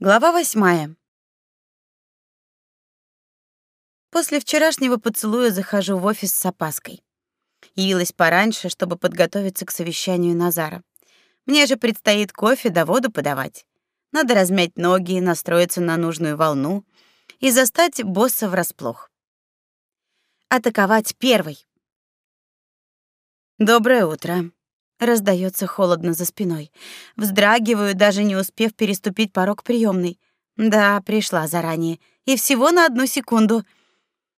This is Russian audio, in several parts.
Глава восьмая. После вчерашнего поцелуя захожу в офис с опаской. Явилась пораньше, чтобы подготовиться к совещанию Назара. Мне же предстоит кофе да воду подавать. Надо размять ноги, настроиться на нужную волну и застать босса врасплох. Атаковать первой. Доброе утро. Раздается холодно за спиной. Вздрагиваю, даже не успев переступить порог приемной. Да, пришла заранее. И всего на одну секунду.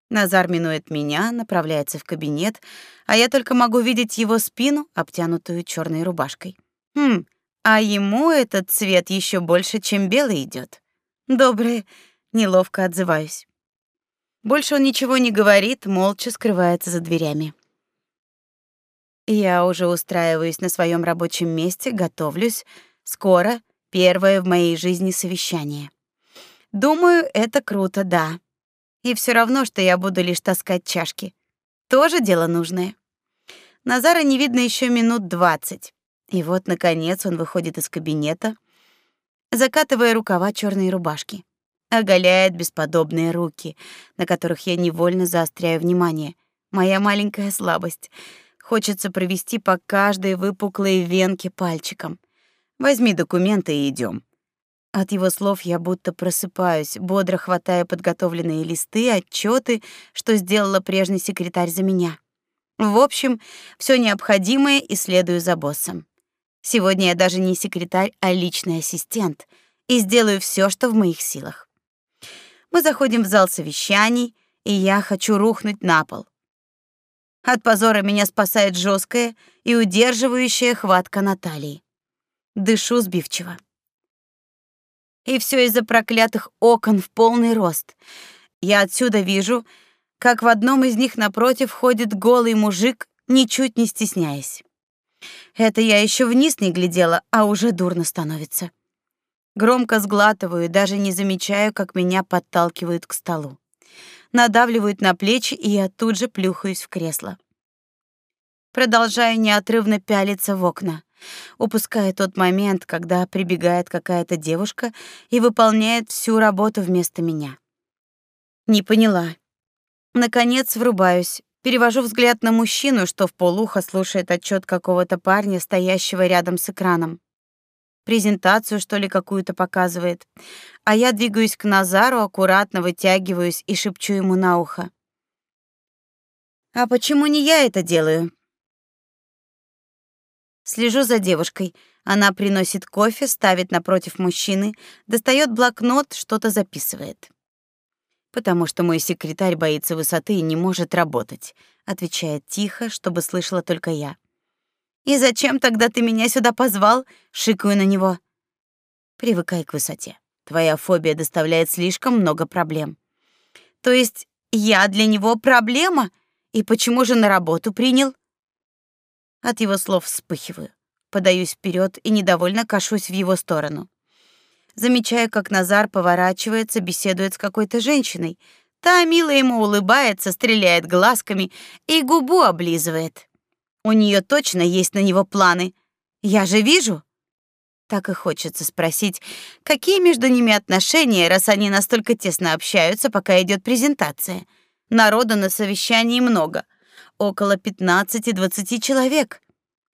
Назар минует меня, направляется в кабинет, а я только могу видеть его спину, обтянутую черной рубашкой. Хм, а ему этот цвет еще больше, чем белый идет. Доброе, неловко отзываюсь. Больше он ничего не говорит, молча скрывается за дверями. Я уже устраиваюсь на своем рабочем месте, готовлюсь. Скоро первое в моей жизни совещание. Думаю, это круто, да. И все равно, что я буду лишь таскать чашки. Тоже дело нужное. Назара не видно еще минут двадцать. И вот наконец он выходит из кабинета, закатывая рукава черной рубашки, оголяет бесподобные руки, на которых я невольно заостряю внимание. Моя маленькая слабость. Хочется провести по каждой выпуклой венке пальчиком. Возьми документы и идем. От его слов я будто просыпаюсь, бодро хватая подготовленные листы, отчеты, что сделала прежний секретарь за меня. В общем, все необходимое и следую за боссом. Сегодня я даже не секретарь, а личный ассистент, и сделаю все, что в моих силах. Мы заходим в зал совещаний, и я хочу рухнуть на пол. От позора меня спасает жесткая и удерживающая хватка Натальи. Дышу сбивчиво. И все из-за проклятых окон в полный рост. Я отсюда вижу, как в одном из них напротив ходит голый мужик, ничуть не стесняясь. Это я еще вниз не глядела, а уже дурно становится. Громко сглатываю, даже не замечаю, как меня подталкивают к столу надавливают на плечи, и я тут же плюхаюсь в кресло. Продолжаю неотрывно пялиться в окна, упуская тот момент, когда прибегает какая-то девушка и выполняет всю работу вместо меня. Не поняла. Наконец врубаюсь, перевожу взгляд на мужчину, что в полухо слушает отчет какого-то парня, стоящего рядом с экраном презентацию, что ли, какую-то показывает. А я двигаюсь к Назару, аккуратно вытягиваюсь и шепчу ему на ухо. «А почему не я это делаю?» Слежу за девушкой. Она приносит кофе, ставит напротив мужчины, достает блокнот, что-то записывает. «Потому что мой секретарь боится высоты и не может работать», отвечает тихо, чтобы слышала только я. И зачем тогда ты меня сюда позвал? Шикаю на него. Привыкай к высоте. Твоя фобия доставляет слишком много проблем. То есть я для него проблема? И почему же на работу принял? От его слов вспыхиваю. Подаюсь вперед и недовольно кашусь в его сторону. Замечаю, как Назар поворачивается, беседует с какой-то женщиной. Та мило ему улыбается, стреляет глазками и губу облизывает. У нее точно есть на него планы. Я же вижу. Так и хочется спросить, какие между ними отношения, раз они настолько тесно общаются, пока идет презентация. Народа на совещании много, около 15-20 человек.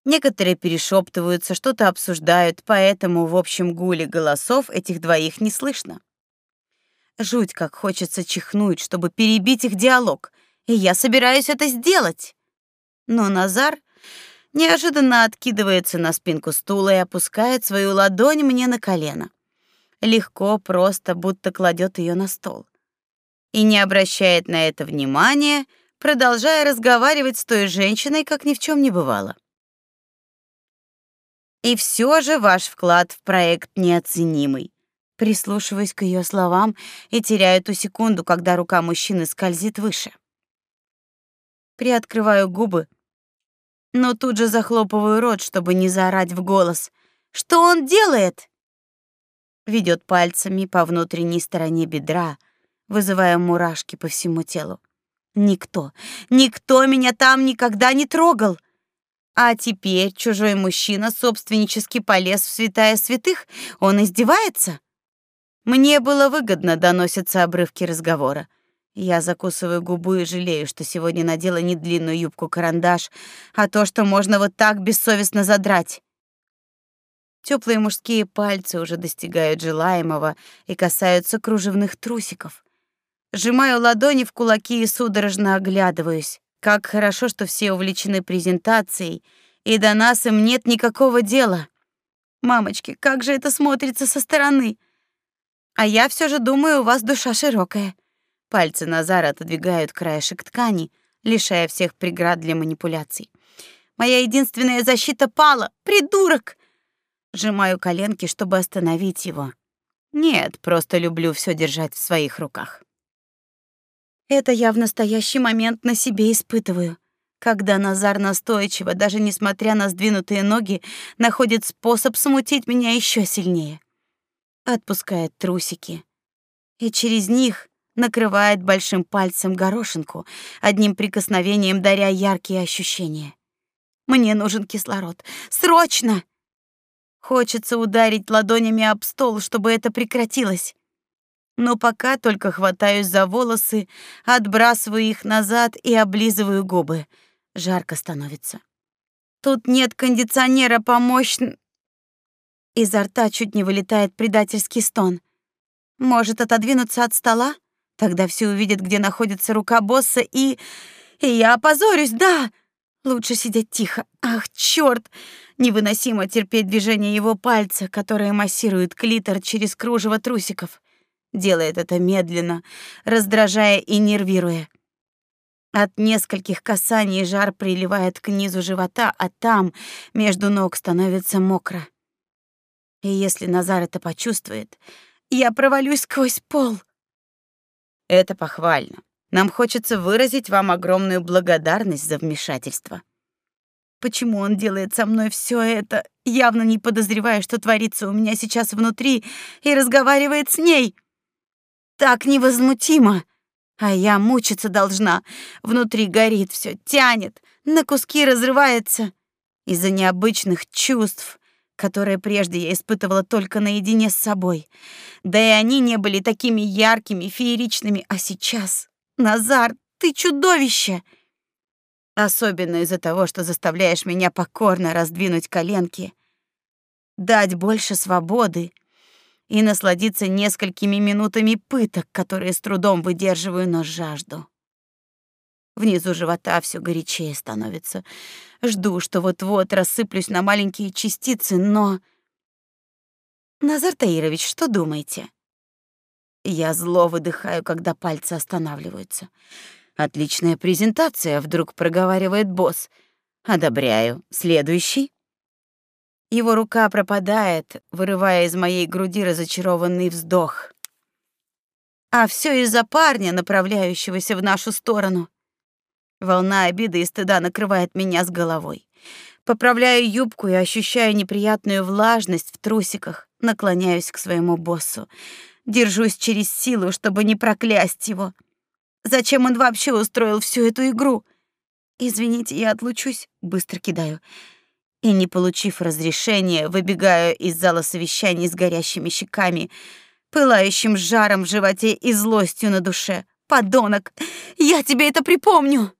Некоторые перешептываются, что-то обсуждают, поэтому в общем гуле голосов этих двоих не слышно. Жуть, как хочется чихнуть, чтобы перебить их диалог, и я собираюсь это сделать. Но Назар неожиданно откидывается на спинку стула и опускает свою ладонь мне на колено. Легко, просто, будто кладет ее на стол. И не обращает на это внимания, продолжая разговаривать с той женщиной, как ни в чем не бывало. И все же ваш вклад в проект неоценимый. Прислушиваюсь к ее словам и теряю ту секунду, когда рука мужчины скользит выше. Приоткрываю губы, но тут же захлопываю рот, чтобы не заорать в голос. Что он делает? Ведет пальцами по внутренней стороне бедра, вызывая мурашки по всему телу. Никто, никто меня там никогда не трогал. А теперь чужой мужчина собственнически полез в святая святых. Он издевается? Мне было выгодно доносятся обрывки разговора. Я закусываю губу и жалею, что сегодня надела не длинную юбку-карандаш, а то, что можно вот так бессовестно задрать. Теплые мужские пальцы уже достигают желаемого и касаются кружевных трусиков. Сжимаю ладони в кулаки и судорожно оглядываюсь. Как хорошо, что все увлечены презентацией, и до нас им нет никакого дела. Мамочки, как же это смотрится со стороны. А я все же думаю, у вас душа широкая. Пальцы Назара отодвигают краешек ткани, лишая всех преград для манипуляций. Моя единственная защита пала. Придурок. Сжимаю коленки, чтобы остановить его. Нет, просто люблю все держать в своих руках. Это я в настоящий момент на себе испытываю, когда Назар настойчиво, даже несмотря на сдвинутые ноги, находит способ смутить меня еще сильнее. Отпускает трусики, и через них накрывает большим пальцем горошинку, одним прикосновением даря яркие ощущения. Мне нужен кислород. Срочно! Хочется ударить ладонями об стол, чтобы это прекратилось. Но пока только хватаюсь за волосы, отбрасываю их назад и облизываю губы. Жарко становится. Тут нет кондиционера помощн... Изо рта чуть не вылетает предательский стон. Может отодвинуться от стола? Тогда все увидят, где находится рука босса, и... И я опозорюсь, да! Лучше сидеть тихо. Ах, чёрт! Невыносимо терпеть движение его пальца, которые массируют клитор через кружево трусиков. Делает это медленно, раздражая и нервируя. От нескольких касаний жар приливает к низу живота, а там, между ног, становится мокро. И если Назар это почувствует, я провалюсь сквозь пол. Это похвально. Нам хочется выразить вам огромную благодарность за вмешательство. Почему он делает со мной все это, явно не подозревая, что творится у меня сейчас внутри, и разговаривает с ней? Так невозмутимо. А я мучиться должна. Внутри горит все, тянет, на куски разрывается из-за необычных чувств, которые прежде я испытывала только наедине с собой. Да и они не были такими яркими, фееричными, а сейчас Назар, ты чудовище! Особенно из-за того, что заставляешь меня покорно раздвинуть коленки, дать больше свободы и насладиться несколькими минутами пыток, которые с трудом выдерживаю, но жажду. Внизу живота все горячее становится. Жду, что вот-вот рассыплюсь на маленькие частицы, но... Назар Таирович, что думаете? Я зло выдыхаю, когда пальцы останавливаются. Отличная презентация, вдруг проговаривает босс. Одобряю. Следующий. Его рука пропадает, вырывая из моей груди разочарованный вздох. А все из-за парня, направляющегося в нашу сторону. Волна обиды и стыда накрывает меня с головой. Поправляю юбку и ощущаю неприятную влажность в трусиках, наклоняюсь к своему боссу. Держусь через силу, чтобы не проклясть его. Зачем он вообще устроил всю эту игру? Извините, я отлучусь, быстро кидаю. И не получив разрешения, выбегаю из зала совещаний с горящими щеками, пылающим жаром в животе и злостью на душе. Подонок, я тебе это припомню.